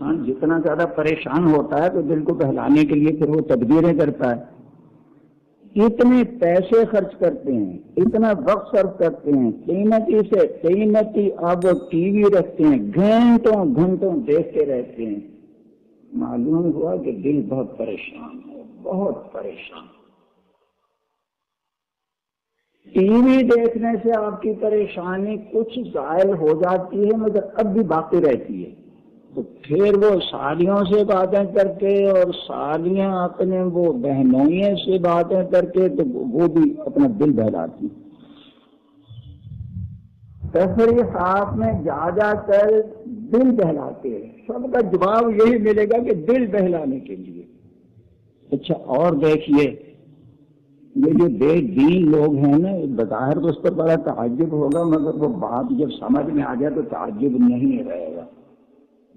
انسان جتنا زیادہ پریشان ہوتا ہے تو دل کو بہلانے کے لیے پھر وہ تدبیریں کرتا ہے۔ اتنے پیسے خرچ کرتے ہیں، اتنا وقت صرف کرتے ہیں، قیمتی سے قیمتی اب ٹی وی رکھتے ہیں، گھنٹوں گھنٹوں دیکھتے رہتے ہیں۔ معلوم ہوا کہ دل بہت پریشان ہے، بہت پریشان۔ ٹی وی دیکھنے سے آپ کی پریشانی کچھ ظاہر ہو جاتی ہے، مگر اب بھی باقی رہتی ہے۔ تو پھر وہ سالیوں سے باتیں کر کے اور سالیاں اپنے وہ بہنوئیں سے باتیں کر کے تو وہ بھی اپنا دل بہلاتی ہاتھ میں جا جا کر دل بہلاتے سب کا جواب یہی ملے گا کہ دل بہلانے کے لیے۔ اچھا اور دیکھیے، یہ جو بے دین لوگ ہیں نا، بظاہر تو اس پر بڑا تعجب ہوگا، مگر وہ بات جب سمجھ میں آ جائے تو تعجب نہیں رہے گا۔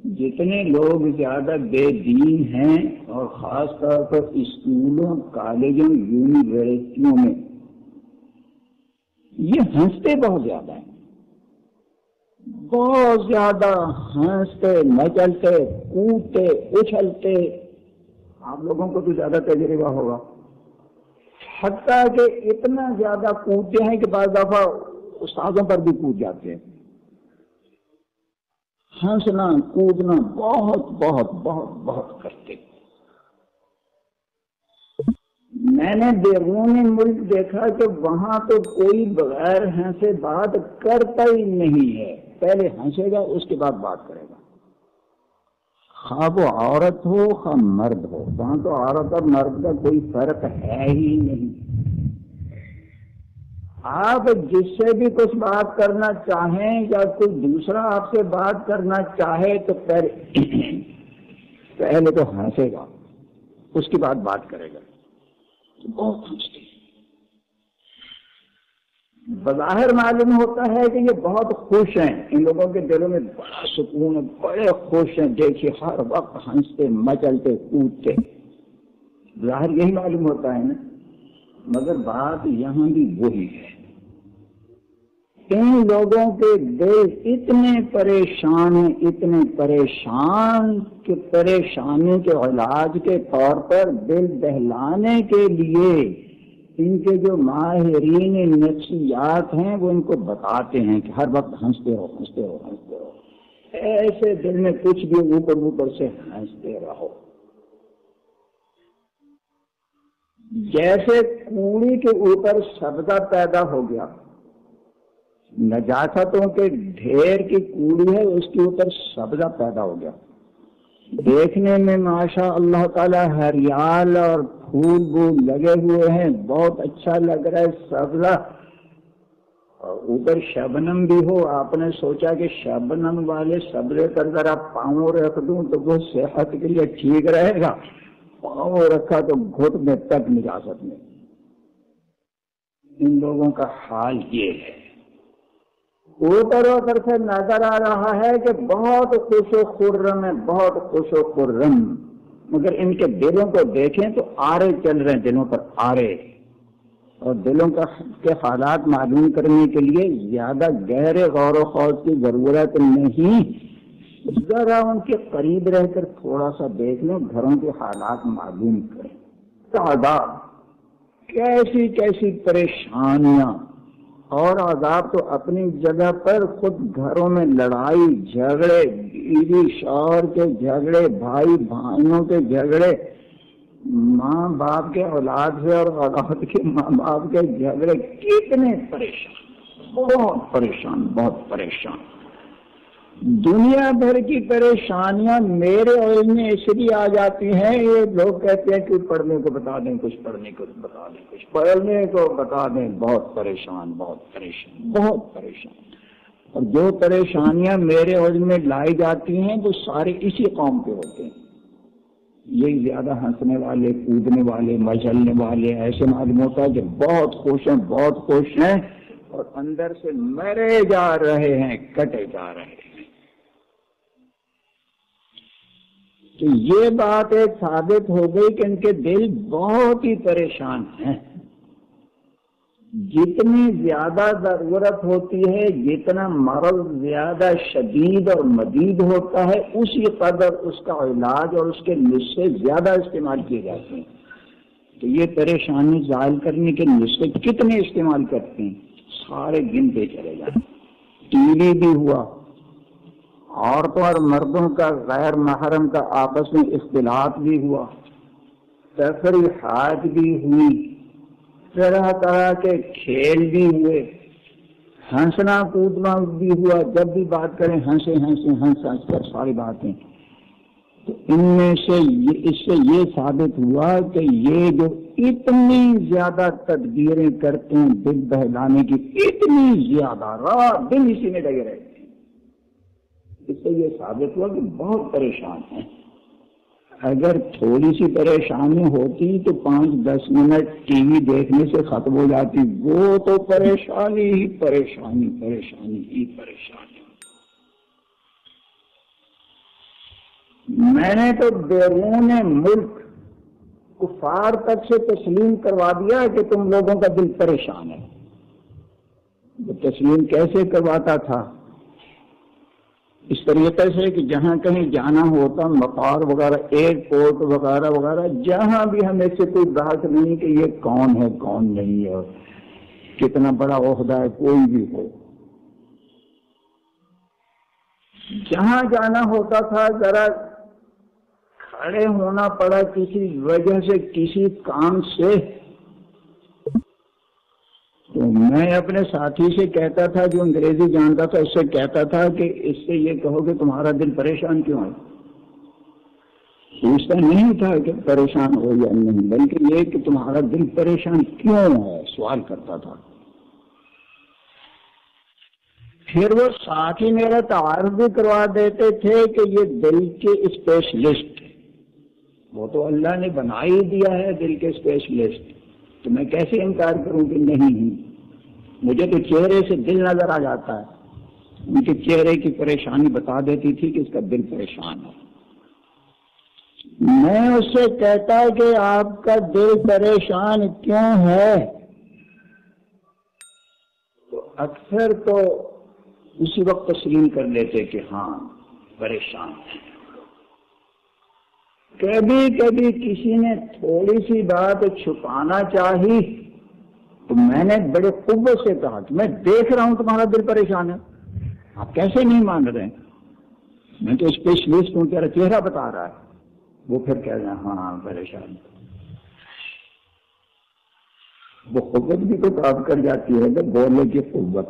جتنے لوگ زیادہ بے دین ہیں اور خاص طور پر اسکولوں، کالجوں، یونیورسٹیوں میں، یہ ہنستے بہت زیادہ ہیں۔ بہت زیادہ ہنستے، مچلتے، کودتے، اچھلتے۔ آپ لوگوں کو تو زیادہ تجربہ ہوگا۔ حتیٰ کہ اتنا زیادہ کودتے ہیں کہ بعض دفعہ استادوں پر بھی کود جاتے ہیں۔ ہنسنا کودنا، بہت بہت بہت بہت کرتے۔ میں نے بیرونی ملک دیکھا کہ وہاں تو کوئی بغیر ہنسے بات کرتا ہی نہیں ہے۔ پہلے ہنسے گا، اس کے بعد بات کرے گا۔ خواہ وہ عورت ہو، خواہ مرد ہو۔ وہاں تو عورت اور مرد کا کوئی فرق ہے ہی نہیں۔ آپ جس سے بھی کچھ بات کرنا چاہیں یا کوئی دوسرا آپ سے بات کرنا چاہے تو پہلے پہلے تو ہنسے گا، اس کے بعد بات کرے گا۔ بہت ہنستے بظاہر معلوم ہوتا ہے کہ یہ بہت خوش ہیں۔ ان لوگوں کے دلوں میں بڑا سکون ہے، بڑے خوش ہیں۔ دیکھیے، ہر وقت ہنستے، مچلتے، کودتے۔ ظاہر یہی معلوم ہوتا ہے نا۔ مگر بات یہاں بھی وہی ہے۔ ان لوگوں کے دل اتنے پریشان ہیں، اتنے پریشان کہ پریشانی کے علاج کے طور پر دل بہلانے کے لیے ان کے جو ماہرین نفسیات ہیں وہ ان کو بتاتے ہیں کہ ہر وقت ہنستے رہو ہنستے رہو ہنستے رہو۔ ایسے دل میں کچھ بھی اوپر اوپر سے ہنستے رہو۔ جیسے کوڑی کے اوپر سبزہ پیدا ہو گیا، نجاستوں کے ڈھیر کی کوڑی ہے، اس کے اوپر سبزہ پیدا ہو گیا۔ دیکھنے میں ماشاء اللہ تعالی ہریال اور پھول بھول لگے ہوئے ہیں، بہت اچھا لگ رہا ہے سبزہ۔ اور اوپر شبنم بھی ہو، آپ نے سوچا کہ شبنم والے سبزے پر ذرا پاؤں رکھ دوں تو وہ صحت کے لیے ٹھیک رہے گا۔ پاؤں رکھا تو گھٹ میں تک نجاست میں۔ ان لوگوں کا حال یہ ہے۔ اوپر اوپر سے نظر آ رہا ہے کہ بہت خوش و خرم ہے، بہت خوش و خرم۔ مگر ان کے دلوں کو دیکھیں تو آرے چل رہے ہیں، دلوں پر آرے۔ اور دلوں کا کے حالات معلوم کرنے کے لیے زیادہ گہرے غور و خوض کی ضرورت نہیں۔ ذرا ان کے قریب رہ کر تھوڑا سا دیکھ لیں، گھروں کے حالات معلوم کریں۔ تعداد، کیسی کیسی پریشانیاں۔ اور عذاب تو اپنی جگہ پر خود گھروں میں لڑائی، جھگڑے، بیوی شوہر کے جھگڑے، بھائی بھائیوں کے جھگڑے، ماں باپ کے اولاد سے اور اولاد کے ماں باپ کے جھگڑے۔ کتنے پریشان، بہت پریشان بہت پریشان۔ دنیا بھر کی پریشانیاں میرے علم میں اس لیے آ جاتی ہیں، یہ لوگ کہتے ہیں کہ پڑھنے کو بتا دیں، کچھ پڑھنے کو بتا دیں، کچھ پڑھنے کو بتا دیں۔ بہت پریشان بہت پریشان بہت پریشان۔ اور جو پریشانیاں میرے علم میں لائی جاتی ہیں، وہ سارے اسی قوم کے ہوتے ہیں۔ یہ زیادہ ہنسنے والے، کودنے والے مچلنے والے، ایسے معلوم ہوتا ہے کہ بہت خوش ہیں، بہت خوش ہیں اور اندر سے مرے جا رہے ہیں، کٹے جا رہے ہیں۔ تو یہ بات ایک ثابت ہو گئی کہ ان کے دل بہت ہی پریشان ہیں۔ جتنی زیادہ ضرورت ہوتی ہے، جتنا مرض زیادہ شدید اور مدید ہوتا ہے، اسی قدر اس کا علاج اور اس کے نسخے زیادہ استعمال کیے جاتے ہیں۔ تو یہ پریشانی ظاہر کرنے کے نسخے کتنے استعمال کرتے ہیں؟ سارے گنتے چلے جاتے ٹی وی بھی ہوا۔ عورتوں اور مردوں کا غیر محرم کا آپس میں اختلاط بھی ہوا۔ تفریحات بھی ہوئی۔ طرح طرح کے کھیل بھی ہوئے۔ ہنسنا کودنا بھی ہوا۔ جب بھی بات کریں، ہنسے ہنسے، ہنس ہنس کر ساری باتیں۔ تو ان میں سے اس سے یہ ثابت ہوا کہ یہ جو اتنی زیادہ تدبیریں کرتے ہیں دل بہلانے کی، اتنی زیادہ رات دن اسی میں لگے رہتے اس سے یہ ثابت ہوا کہ بہت پریشان ہیں۔ اگر تھوڑی سی پریشانی ہوتی تو پانچ دس منٹ ٹی وی دیکھنے سے ختم ہو جاتی۔ وہ تو پریشانی ہی پریشانی پریشانی ہی پریشانی۔ میں نے تو بیرون ملک کفار تک سے تسلیم کروا دیا کہ تم لوگوں کا دل پریشان ہے۔ وہ تسلیم کیسے کرواتا تھا؟ اس طریقے سے کہ جہاں کہیں جانا ہوتا مقار وغیرہ، ایئرپورٹ وغیرہ وغیرہ، جہاں بھی ہمیں سے کوئی بات نہیں کہ یہ کون ہے، کون نہیں ہے کتنا بڑا عہدہ ہے، کوئی بھی ہو۔ جہاں جانا ہوتا تھا، ذرا کھڑے ہونا پڑا کسی وجہ سے، کسی کام سے۔ تو میں اپنے ساتھی سے کہتا تھا، جو انگریزی جانتا تھا، اس سے کہتا تھا کہ اس سے یہ کہو کہ تمہارا دل پریشان کیوں ہے؟ پوچھتا نہیں تھا کہ پریشان ہو یا نہیں، بلکہ یہ کہ تمہارا دل پریشان کیوں ہے؟ سوال کرتا تھا۔ پھر وہ ساتھی میرا تعارف بھی کروا دیتے تھے کہ یہ دل کے اسپیشلسٹ وہ تو اللہ نے بنا ہی دیا ہے دل کے اسپیشلسٹ تو میں کیسے انکار کروں کہ نہیں ہوں؟ مجھے تو چہرے سے دل نظر آ جاتا ہے۔ ان کے چہرے کی پریشانی بتا دیتی تھی کہ اس کا دل پریشان ہے۔ میں اس سے کہتا کہ آپ کا دل پریشان کیوں ہے؟ تو اکثر تو اسی وقت تسلیم کر لیتے کہ ہاں پریشان ہے کبھی کبھی کسی نے تھوڑی سی بات چھپانا چاہی تو میں نے بڑے قوت سے کہا کہ میں دیکھ رہا ہوں تمہارا دل پریشان ہے۔ آپ کیسے نہیں مان رہے میں تو اسپیشلسٹ ہوں، تیرا چہرہ بتا رہا ہے۔ وہ پھر کہہ رہے ہیں ہاں ہاں پریشان۔ وہ قوت بھی تو کام کر جاتی ہے کہ بولنے کی قوت۔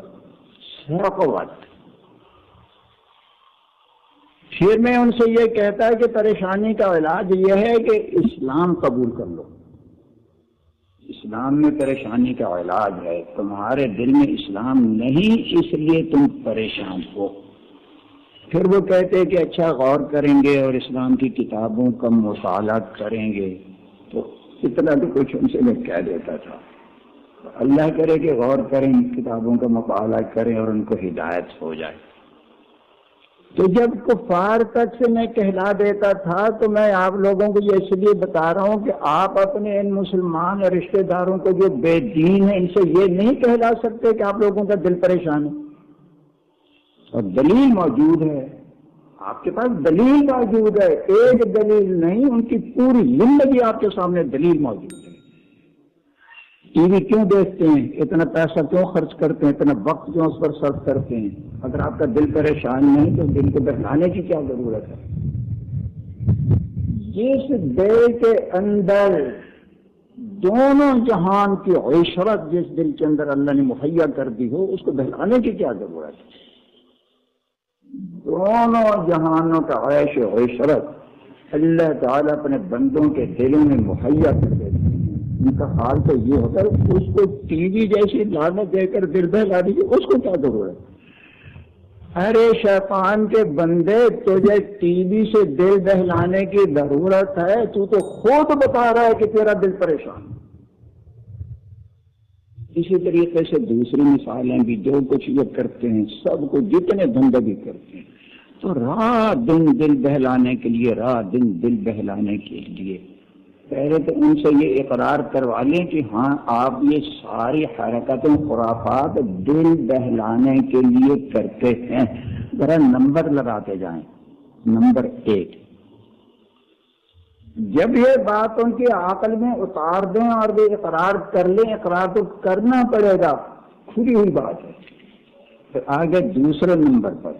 قوت پھر میں ان سے یہ کہتا ہے کہ پریشانی کا علاج یہ ہے کہ اسلام قبول کر لو۔ اسلام میں پریشانی کا علاج ہے۔ تمہارے دل میں اسلام نہیں، اس لیے تم پریشان ہو۔ پھر وہ کہتے کہ اچھا غور کریں گے اور اسلام کی کتابوں کا مطالعہ کریں گے۔ تو اتنا تو کچھ ان سے میں کہہ دیتا تھا۔ اللہ کرے کہ غور کریں، کتابوں کا مطالعہ کریں اور ان کو ہدایت ہو جائے۔ تو جب کفار تک سے میں کہلا دیتا تھا تو میں آپ لوگوں کو یہ اس لیے بتا رہا ہوں کہ آپ اپنے ان مسلمان اور رشتہ داروں کو جو بے دین ہے ان سے یہ نہیں کہلا سکتے کہ آپ لوگوں کا دل پریشان ہے۔ اور دلیل موجود ہے۔ آپ کے پاس دلیل موجود ہے۔ ایک دلیل نہیں، ان کی پوری زندگی آپ کے سامنے دلیل موجود ہے۔ ٹی وی کیوں دیکھتے ہیں؟ اتنا پیسہ کیوں خرچ کرتے ہیں؟ اتنا وقت کیوں اس پر صرف کرتے ہیں؟ اگر آپ کا دل پریشان نہیں، تو دل کو بہلانے کی کیا ضرورت ہے؟ جس دل کے اندر دونوں جہان کی عشرت جس دل کے اندر اللہ نے مہیا کر دی ہو، اس کو بہلانے کی کیا ضرورت ہے؟ دونوں جہانوں کا عیش و عشرت اللہ تعالیٰ اپنے بندوں کے دلوں میں مہیا کر ان کا حال تو یہ ہوتا ہے اس کو ٹی وی جیسی لانت دے کر دل بہلا دیجیے اس کو کیا ضرورت ارے شیطان کے بندے تجھے ٹی وی سے دل بہلانے کی ضرورت ہے تو تو خود بتا رہا ہے کہ تیرا دل پریشان اسی طریقے سے دوسری مثالیں بھی جو کچھ یہ کرتے ہیں سب کو جتنے دھندے بھی کرتے ہیں تو رات دن دل بہلانے کے لیے رات دن دل بہلانے کے لیے پہلے تو ان سے یہ اقرار کروا لیں کہ ہاں آپ یہ ساری حرکتیں خرافات دل بہلانے کے لیے کرتے ہیں۔ ذرا نمبر لگاتے جائیں۔ نمبر ایک۔ جب یہ بات ان کی عقل میں اتار دیں اور وہ اقرار کر لیں، اقرار تو کرنا پڑے گا۔ کھلی ہوئی بات ہے۔ پھر آگے دوسرے نمبر پر۔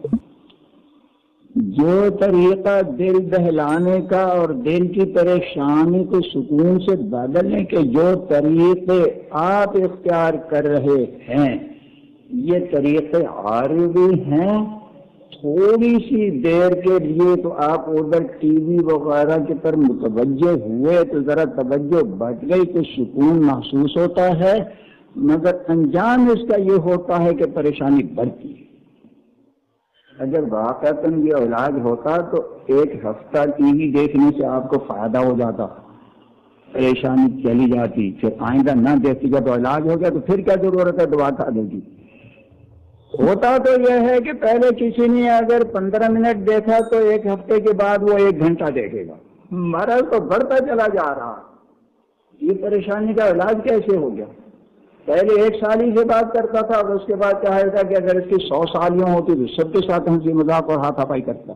جو طریقہ دل دہلانے کا اور دل کی پریشانی کو سکون سے بدلنے کے جو طریقے آپ اختیار کر رہے ہیں، یہ طریقے عارضی ہیں۔ تھوڑی سی دیر کے لیے تو آپ ادھر ٹی وی وغیرہ کے پر متوجہ ہوئے تو ذرا توجہ بچ گئی تو سکون محسوس ہوتا ہے، مگر انجام اس کا یہ ہوتا ہے کہ پریشانی بڑھتی ہے۔ اگر واقع یہ علاج ہوتا تو ایک ہفتہ ٹی وی دیکھنے سے آپ کو فائدہ ہو جاتا، پریشانی چلی جاتی، پھر آئندہ نہ دیکھتی، جب علاج ہو گیا تو پھر کیا ضرورت ہے؟ دعا کھا دے گی ہوتا تو یہ ہے کہ پہلے کسی نے اگر پندرہ منٹ دیکھا تو ایک ہفتے کے بعد وہ ایک گھنٹہ دیکھے گا۔ مرض تو بڑھتا چلا جا رہا۔ یہ پریشانی کا علاج کیسے ہو گیا؟ پہلے ایک سال ہی سے بات کرتا تھا اور اس کے بعد چاہے تھا کہ اگر اس کی سو سالیاں ہوتی تو سب کے ساتھ ہنسی مذاق اور ہاتھ ہفائی کرتا۔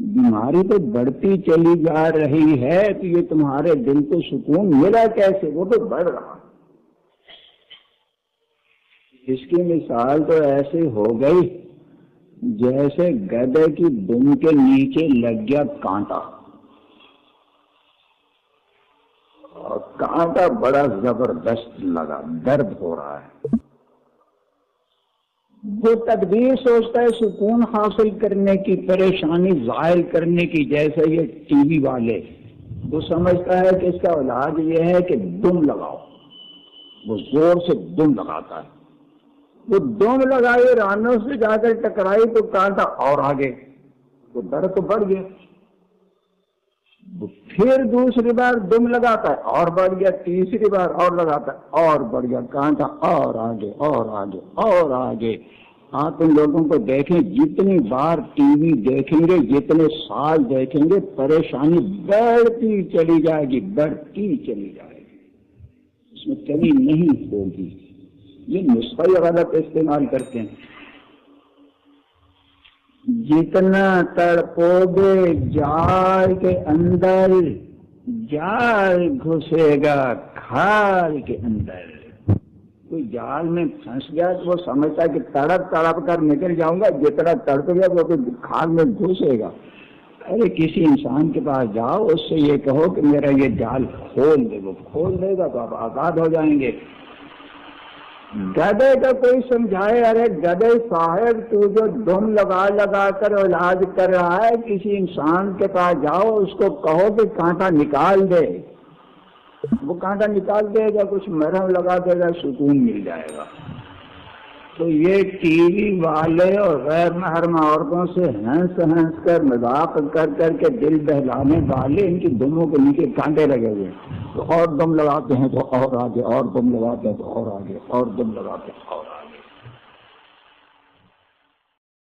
بیماری تو بڑھتی چلی جا رہی ہے تو یہ تمہارے دل کو سکون ملا کیسے؟ وہ تو بڑھ رہا۔ اس کی مثال تو ایسے ہو گئی جیسے گدے کی دم کے نیچے لگ گیا کانٹا۔ اور کانٹا بڑا زبردست لگا، درد ہو رہا ہے۔ جو تدبیر سوچتا ہے، سکون حاصل کرنے کی، پریشانی ظاہر کرنے کی، جیسے یہ ٹی وی والے۔ وہ سمجھتا ہے کہ اس کا علاج یہ ہے کہ دم لگاؤ۔ وہ زور سے دم لگاتا ہے۔ وہ دم لگائی رانوں سے جا کر ٹکرائی تو کانٹا اور آگے۔ وہ درد تو بڑھ گیا۔ پھر دوسری بار دم لگاتا ہے، اور بڑھ گیا تیسری بار اور لگاتا ہے، اور بڑھ گیا کانٹا اور آگے اور آگے اور آگے۔ آپ ان لوگوں کو دیکھیں، جتنی بار ٹی وی دیکھیں گے، جتنے سال دیکھیں گے، پریشانی بڑھتی چلی جائے گی، بڑھتی چلی جائے گی۔ اس میں کمی نہیں ہوگی۔ یہ نسخہ غلط استعمال کرتے ہیں۔ جتنا تڑپو گے جال کے اندر، جال گھسے گا کھال کے اندر۔ کوئی جال میں پھنس گیا تو وہ سمجھتا کہ تڑپ تڑپ کر نکل جاؤں گا، جتنا تڑپ گیا وہ کھال میں گھسے گا۔ ارے کسی انسان کے پاس جاؤ، اس سے یہ کہو کہ میرا یہ جال کھول دے، وہ کھول دے گا تو آپ آزاد ہو جائیں گے۔ گدے کا کوئی سمجھائے، ارے گدے صاحب، تو جو دم لگا لگا کر علاج کر رہا ہے، کسی انسان کے پاس جاؤ، اس کو کہو کہ کانٹا نکال دے۔ وہ کانٹا نکال دے گا، کچھ مرہم لگا دے گا، سکون مل جائے گا۔ تو یہ ٹی وی والے اور غیر محرم عورتوں سے ہنس ہنس کر مذاق کر کر کے دل بہلانے والے ان کی دموں کے نیچے کانٹے لگے ہوئے تو اور دم لگاتے ہیں تو اور آگے، اور دم لگاتے ہیں تو اور آگے، اور دم لگاتے ہیں اور آگے۔